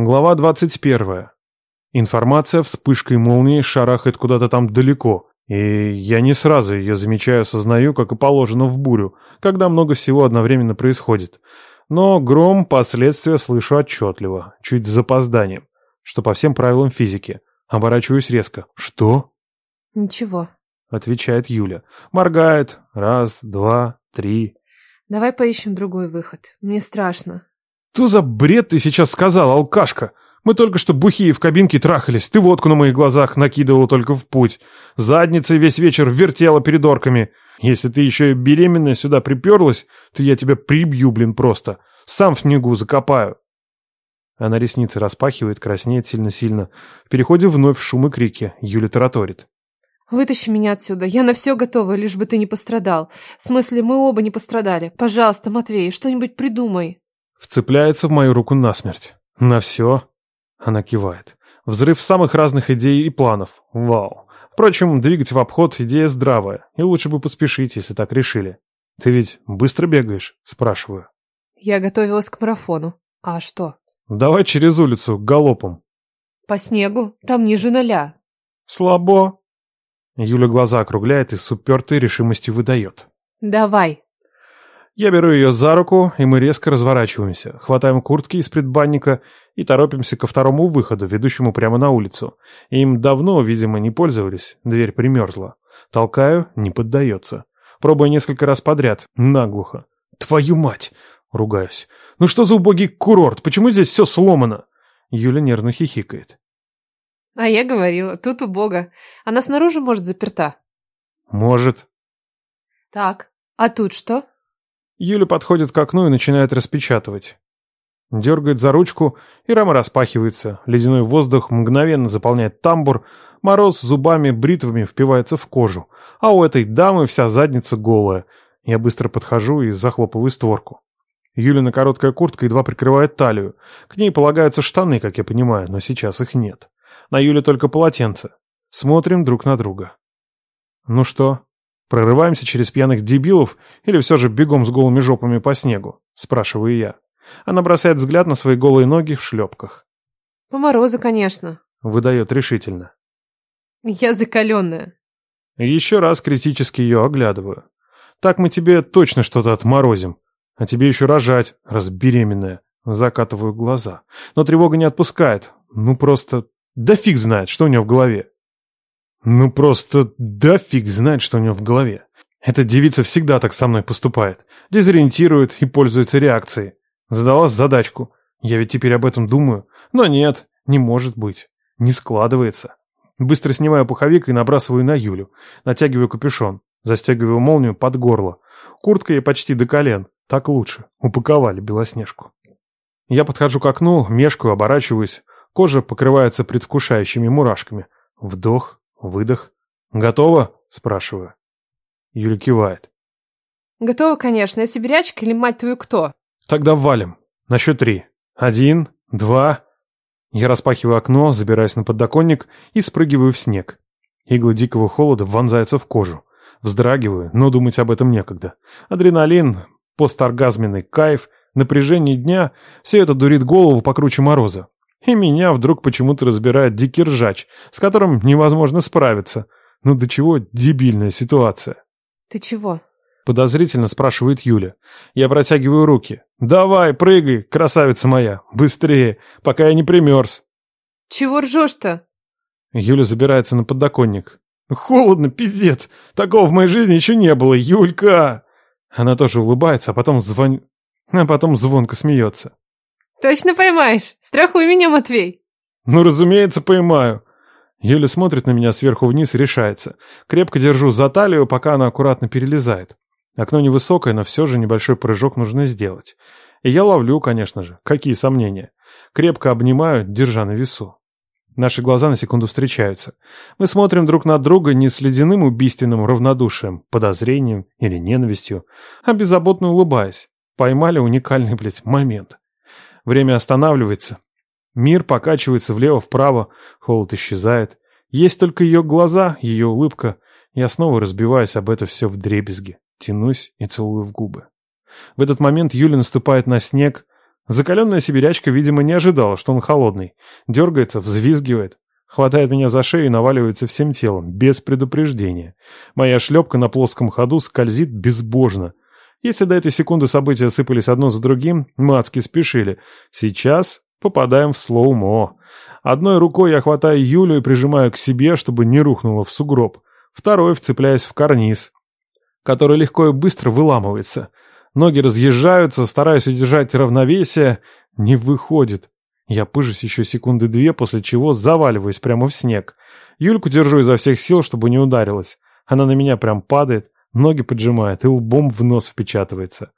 Глава 21. Информация вспышкой молнии шарахает куда-то там далеко, и я не сразу ее замечаю, осознаю, как и положено в бурю, когда много всего одновременно происходит. Но гром последствия слышу отчетливо, чуть с запозданием, что по всем правилам физики. Оборачиваюсь резко. «Что?» «Ничего», — отвечает Юля. Моргает. Раз, два, три. «Давай поищем другой выход. Мне страшно». «Что за бред ты сейчас сказал, алкашка? Мы только что бухие в кабинке трахались, ты водку на моих глазах накидывала только в путь. Задницей весь вечер вертела перед орками. Если ты еще и беременная сюда приперлась, то я тебя прибью, блин, просто. Сам в снегу закопаю». Она ресницы распахивает, краснеет сильно-сильно. В переходе вновь шум и крики. Юля тараторит. «Вытащи меня отсюда. Я на все готова, лишь бы ты не пострадал. В смысле, мы оба не пострадали. Пожалуйста, Матвей, что-нибудь придумай». Вцепляется в мою руку насмерть. «На все?» Она кивает. Взрыв самых разных идей и планов. Вау. Впрочем, двигать в обход идея здравая, и лучше бы поспешить, если так решили. Ты ведь быстро бегаешь? Спрашиваю. Я готовилась к марафону. А что? Давай через улицу, галопом. По снегу? Там ниже ноля. Слабо. Юля глаза округляет и с упертой решимостью выдает. Давай. Я беру ее за руку, и мы резко разворачиваемся, хватаем куртки из предбанника и торопимся ко второму выходу, ведущему прямо на улицу. Им давно, видимо, не пользовались, дверь примерзла. Толкаю, не поддается. Пробую несколько раз подряд, наглухо. «Твою мать!» — ругаюсь. «Ну что за убогий курорт? Почему здесь все сломано?» Юля нервно хихикает. А я говорила, тут убого. Она снаружи, может, заперта? Может. Так, а тут что? Юля подходит к окну и начинает распечатывать. Дергает за ручку, и рама распахивается. Ледяной воздух мгновенно заполняет тамбур, мороз зубами, бритвами впивается в кожу. А у этой дамы вся задница голая. Я быстро подхожу и захлопываю створку. Юлина короткая куртка едва прикрывает талию. К ней полагаются штаны, как я понимаю, но сейчас их нет. На Юле только полотенце. Смотрим друг на друга. Ну что, Прорываемся через пьяных дебилов или все же бегом с голыми жопами по снегу? Спрашиваю я. Она бросает взгляд на свои голые ноги в шлепках. По морозу, конечно. Выдает решительно. Я закаленная. Еще раз критически ее оглядываю. Так мы тебе точно что-то отморозим. А тебе еще рожать, раз беременная. Закатываю глаза. Но тревога не отпускает. Ну просто... Да фиг знает, что у нее в голове. Ну просто да фиг знает, что у него в голове. Эта девица всегда так со мной поступает. Дезориентирует и пользуется реакцией. Задала задачку. Я ведь теперь об этом думаю. Но нет, не может быть. Не складывается. Быстро снимаю пуховик и набрасываю на Юлю. Натягиваю капюшон. Застегиваю молнию под горло. Куртка ей почти до колен. Так лучше. Упаковали Белоснежку. Я подхожу к окну, мешкаю, оборачиваюсь. Кожа покрывается предвкушающими мурашками. Вдох, Выдох. «Готово?» – спрашиваю. Юля кивает. «Готово, конечно. Я сибирячка или, мать твою, кто?» «Тогда валим. На счет три. Один, два...» Я распахиваю окно, забираюсь на подоконник и спрыгиваю в снег. Иглы дикого холода вонзаются в кожу. Вздрагиваю, но думать об этом некогда. Адреналин, посторгазменный кайф, напряжение дня – все это дурит голову покруче мороза. И меня вдруг почему-то разбирает дикий ржач, с которым невозможно справиться. Ну до чего дебильная ситуация. «Ты чего?» Подозрительно спрашивает Юля. Я протягиваю руки. «Давай, прыгай, красавица моя! Быстрее, пока я не примерз!» «Чего ржешь-то?» Юля забирается на подоконник. «Холодно, пиздец! Такого в моей жизни еще не было, Юлька!» Она тоже улыбается, а потом звон... а потом звонко смеется. Точно поймаешь? Страхуй меня, Матвей. Ну, разумеется, поймаю. Юля смотрит на меня сверху вниз и решается. Крепко держу за талию, пока она аккуратно перелезает. Окно невысокое, но все же небольшой прыжок нужно сделать. И я ловлю, конечно же. Какие сомнения. Крепко обнимаю, держа на весу. Наши глаза на секунду встречаются. Мы смотрим друг на друга не с ледяным убийственным равнодушием, подозрением или ненавистью, а беззаботно улыбаясь. Поймали уникальный, блядь, момент. Время останавливается. Мир покачивается влево-вправо, холод исчезает. Есть только ее глаза, ее улыбка. Я снова разбиваюсь об это все вдребезги. Тянусь и целую в губы. В этот момент Юля наступает на снег, Закаленная сибирячка, видимо, не ожидала, что он холодный. Дергается, взвизгивает. Хватает меня за шею и наваливается всем телом, без предупреждения. Моя шлепка на плоском ходу скользит безбожно. Если до этой секунды события сыпались одно за другим, мы адски спешили. Сейчас попадаем в слоумо. Одной рукой я хватаю Юлю и прижимаю к себе, чтобы не рухнула в сугроб. Второй вцепляясь в карниз, который легко и быстро выламывается. Ноги разъезжаются, стараюсь удержать равновесие. Не выходит. Я пыжусь еще секунды две, после чего заваливаюсь прямо в снег. Юльку держу изо всех сил, чтобы не ударилась. Она на меня прям падает, ноги поджимает и лбом в нос впечатывается.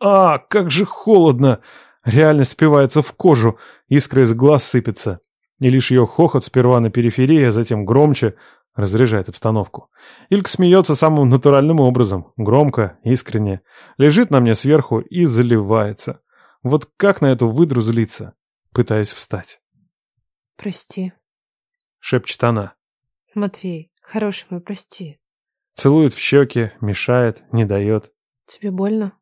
А, как же холодно! Реальность впивается в кожу, искра из глаз сыпется. И лишь ее хохот сперва на периферии, а затем громче, разряжает обстановку. Илька смеется самым натуральным образом, громко, искренне, лежит на мне сверху и заливается. Вот как на эту выдру злиться? Пытаясь встать. «Прости», — шепчет она. «Матвей, хороший мой, прости». Целует в щеки, мешает, не дает. «Тебе больно?»